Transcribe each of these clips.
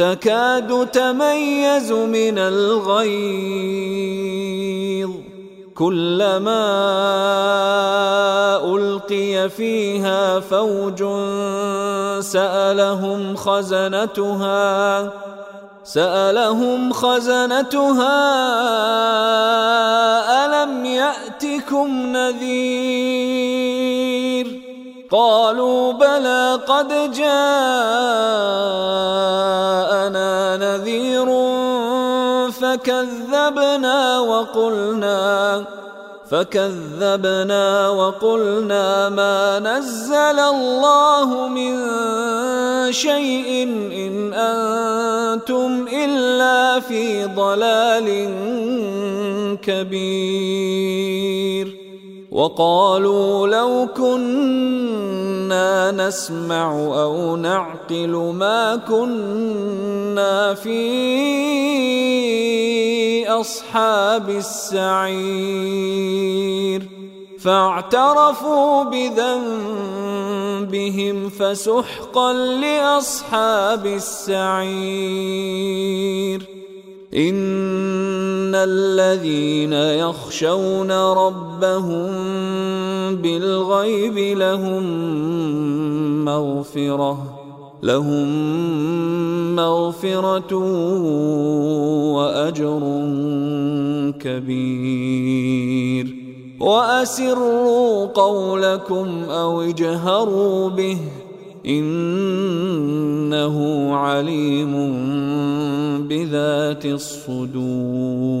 تكاد تميز من الغيظ. كلما ألقي فيها فوج سألهم خزنتها سألهم خزنتها ألم يأتكم نذير؟ قالوا بلى قد جاءنا فكذبنا وقلنا فكذبنا وقلنا ما نزل الله من شيء إن أنتم إلا في ضلال كبير. وقالوا لو كنا نسمع أو نعقل ما كنا في أصحاب السعير. فاعترفوا بذنبهم فسحقا لأصحاب السعير. إن الذين يخشون ربهم بالغيب لهم مغفرة لهم مغفرة وأجر كبير. وأسروا قولكم أو اجهروا به إنه عليم بذات الصدور.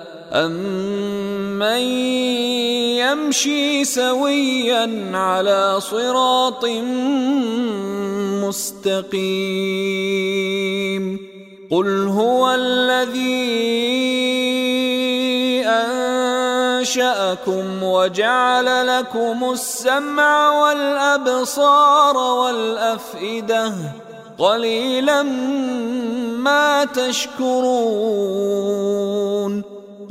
أمن يمشي سويا على صراط مستقيم قل هو الذي أنشأكم وجعل لكم السمع والأبصار والأفئدة قليلا ما تشكرون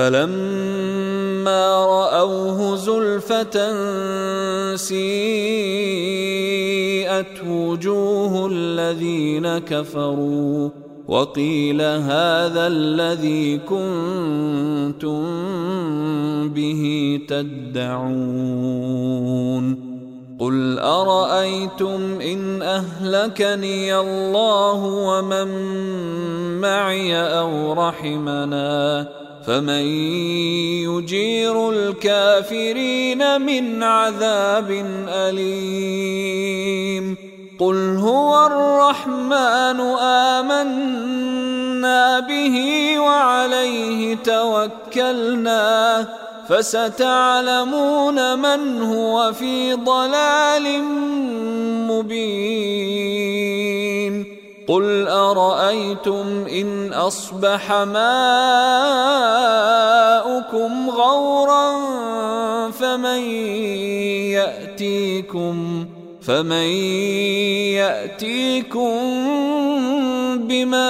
فلما رأوه زلفة سيئت وجوه الذين كفروا وقيل هذا الذي كنتم به تدعون قل أرأيتم إن أهلكني الله ومن معي أو رحمنا فمن يجير الكافرين من عذاب أليم. قل هو الرحمن آمنا به وعليه توكلنا. فستعلمون من هو في ضلال مبين. قل ارايتم ان اصبح ماؤكم غورا فمن ياتيكم فمن ياتيكم بماء